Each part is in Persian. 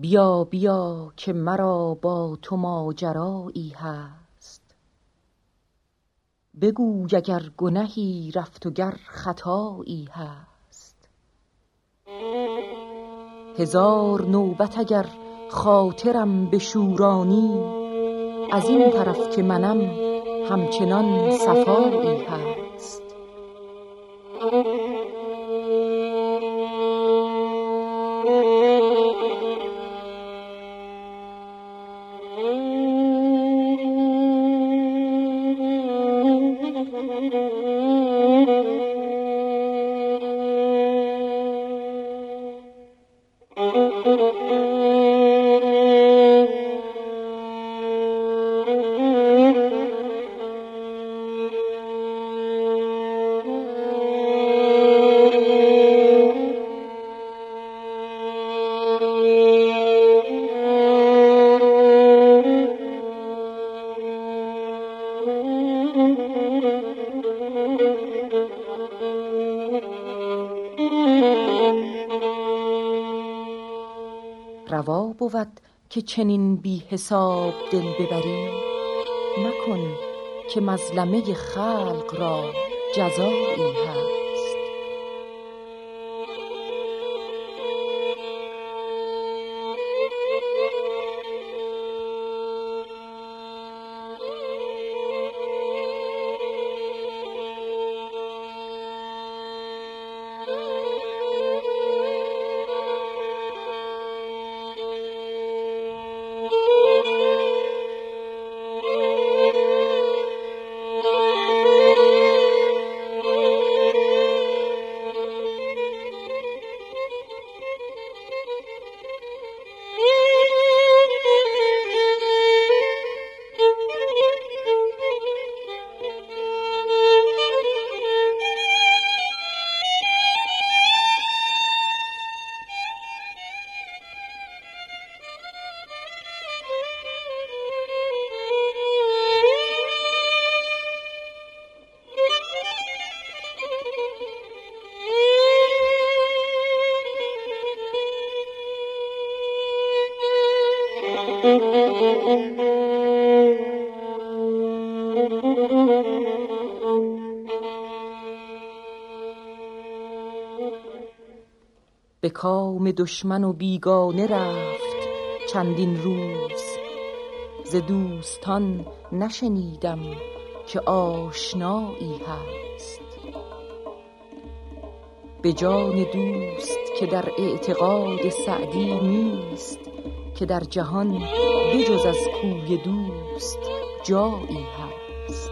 بیا بیا که مرا با تو ماجرایی هست. بگوی اگر گنهی رفت و گر خطایی هست. هزار نوبت اگر خاطرم بشورانی از این طرف که منم همچنان صفایی هست. که چنین بی حساب دل ببری مکن که مظلمه خلق را جزایی هست. به کام دشمن و بیگانه رفت چندین روز. ز دوستان نشنیدم که آشنایی هست. به جان دوست که در اعتقاد سعدی نیست که در جهان بجز از کوی دوست جایی هست.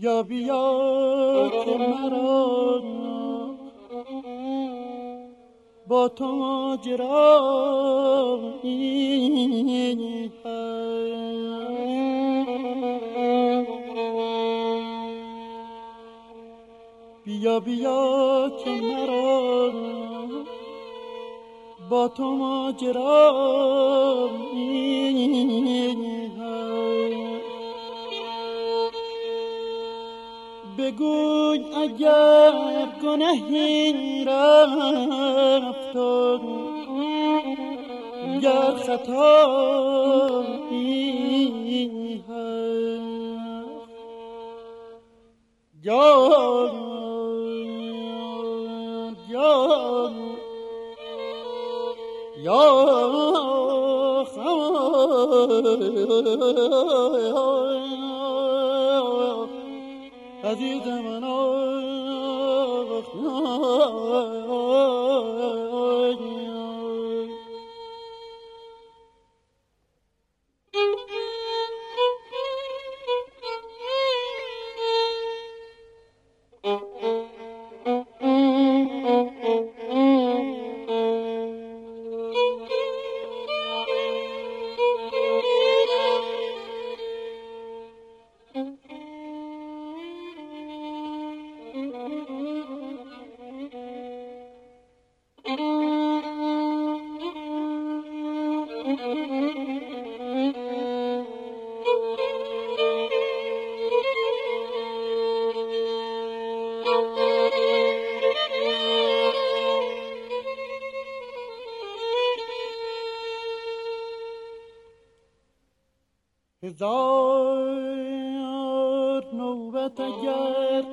بیا بیا که مرا با تو ماجرایی بیا بیا که مرا با تو ماجرایی بگوی اگر گنهی رفت گر خطایی هست جان جان. یا عزیز من هزار نوبت اگر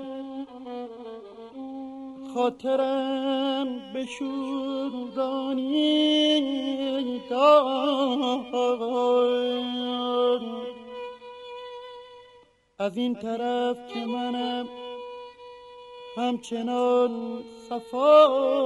خاطرم بشوردانی از این طرف که منم همچنان صفایی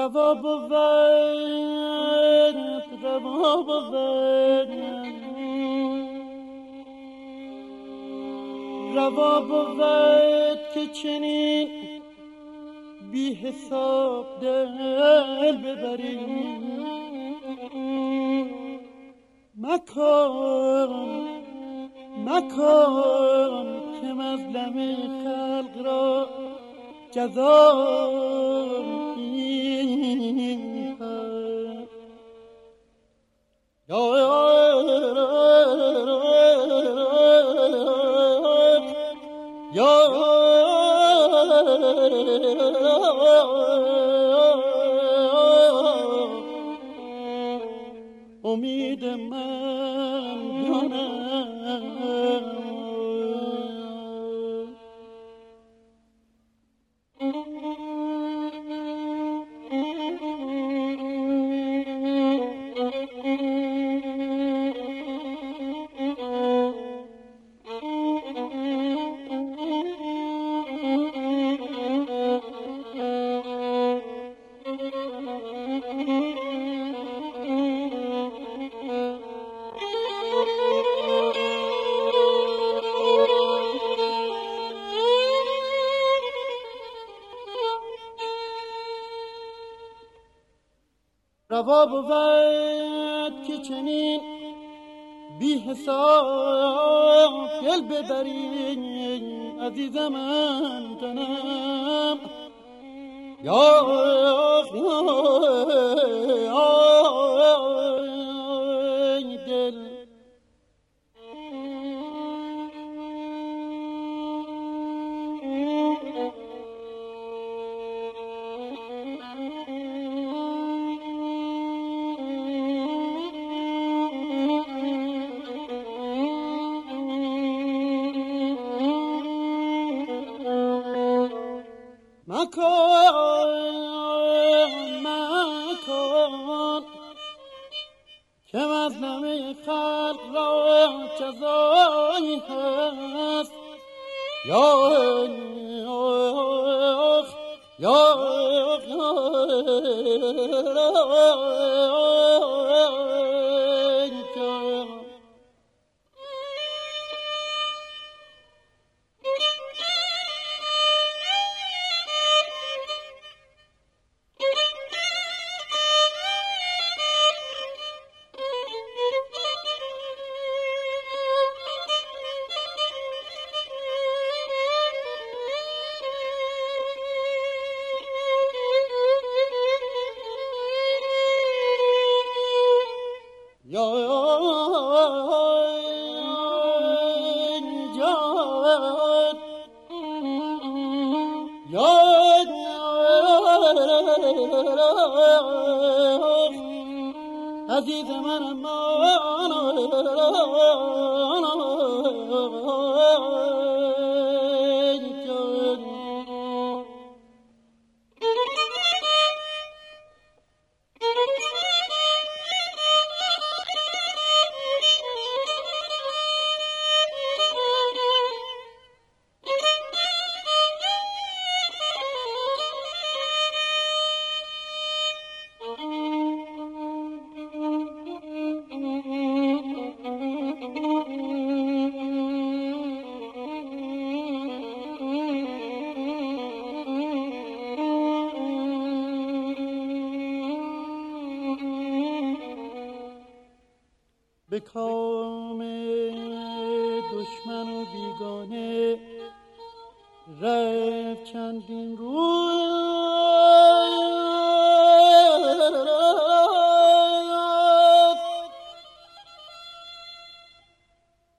روا بود روا بود روا بود که چنین بی حساب دل ببریم. مکن مکن که مظلم خلق را جزا امید من. برپا بود که چنین بی حساب دل ببری عزیز من تنم. یا عزیز به کام دشمن و بیگانه رفت چندین روز.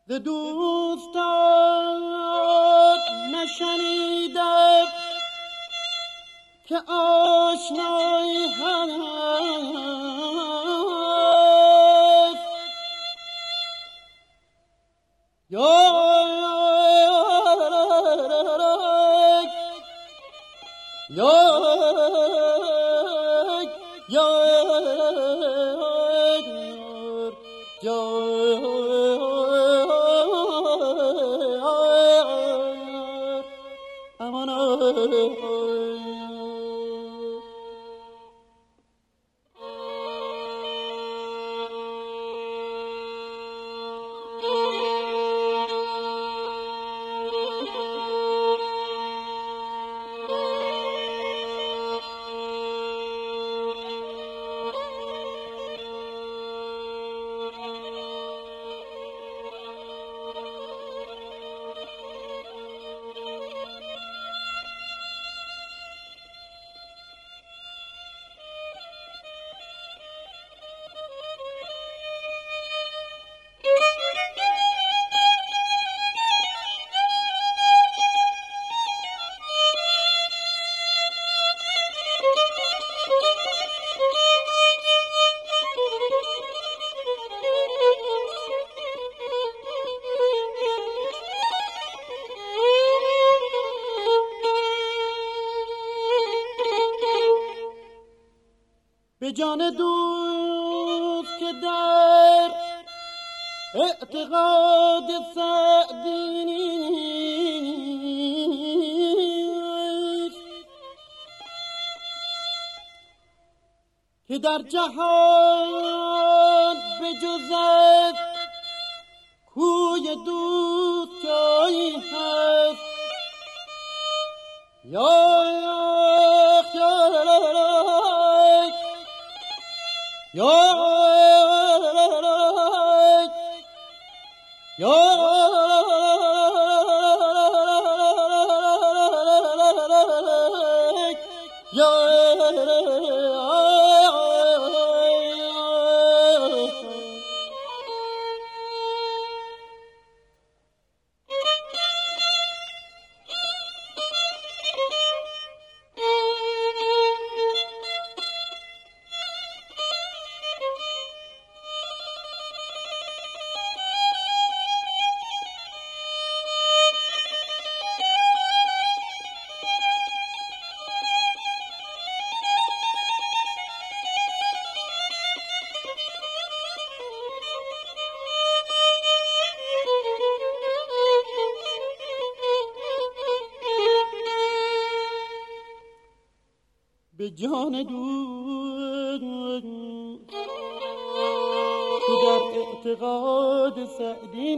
ز دوستان نشنیدم که آشنایی هست جان دوست که در اعتقاد سعدی که در جهان به جز کوی دوست جایی هست. یا جان دود. که در اعتقاد سعدی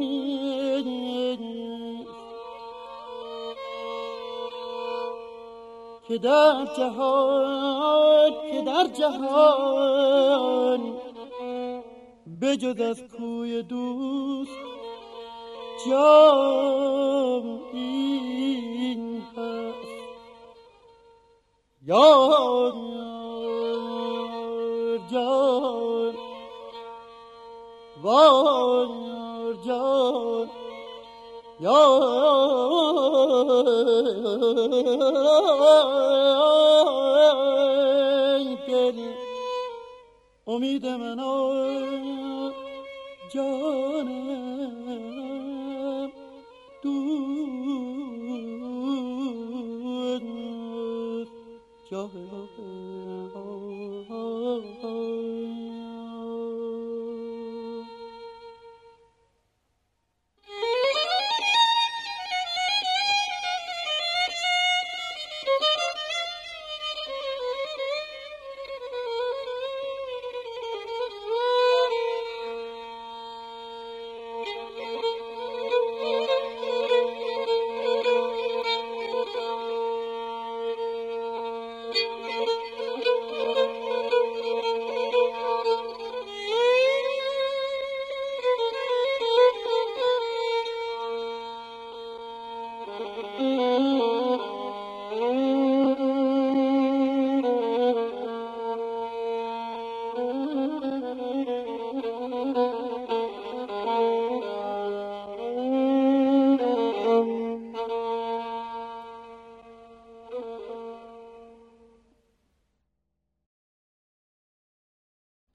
که در جهان که در جهان بجز از کوی دوست جام یار جان وار جان یار دلی امید من جانم your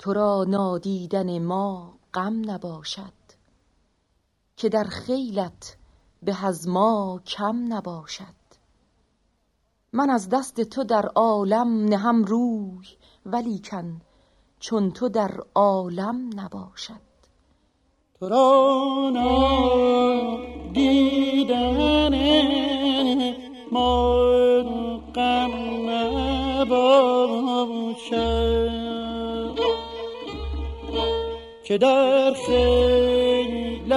تو را نادیدن ما غم نباشد که در خیلت به از ما کم نباشد. من از دست تو در عالم نهم روی ولیکن چون تو در عالم نباشد. تو را نادیدن ما غم نباشد. که در خیلت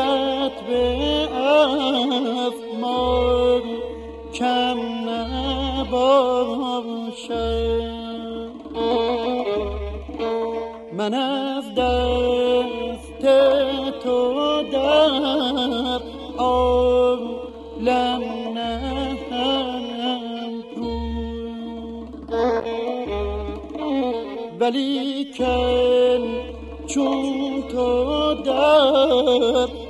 به افمان کم نباشد من از دست تو در عالم نهم ولی کن چون اوه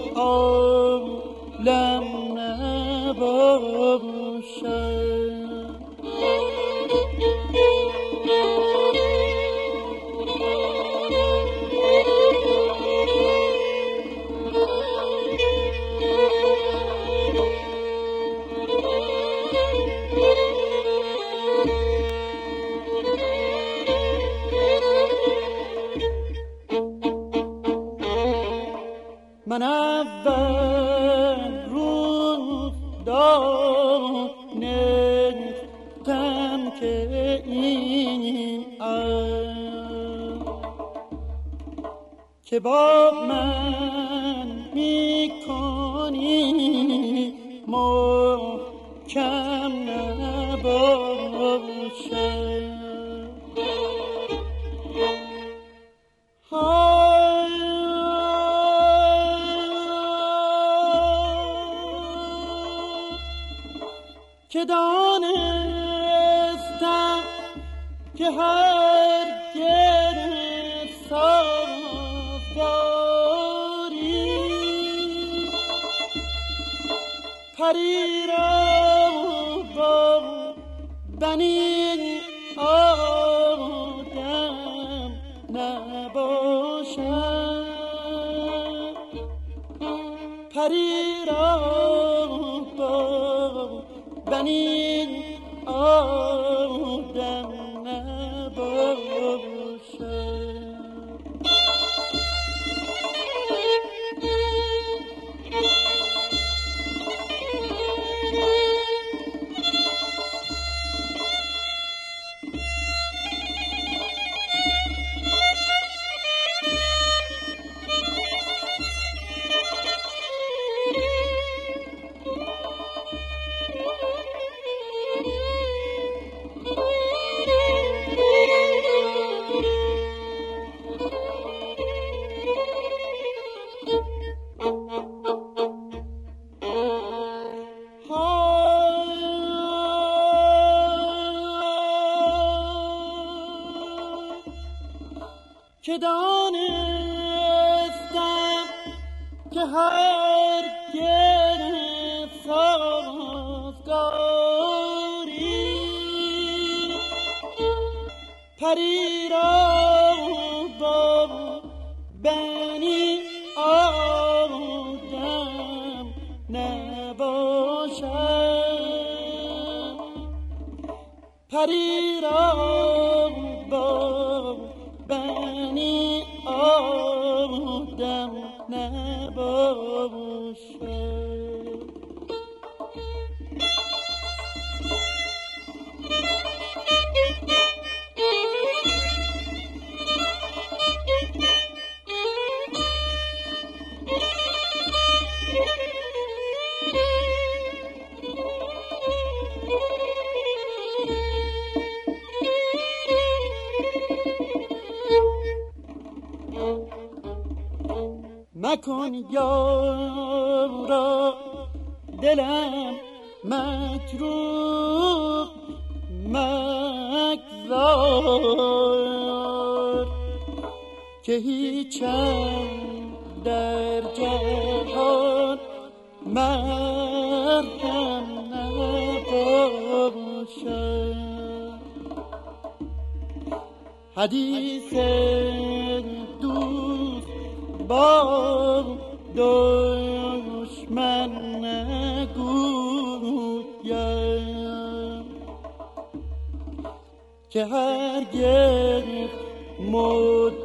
پری که دانستم که هر گره سازگاری پری را با بنی آدم نباشد پری را مگذار که هیچم در جهان مرهم نباشد. حدیث با دشمن که هرگز مدعی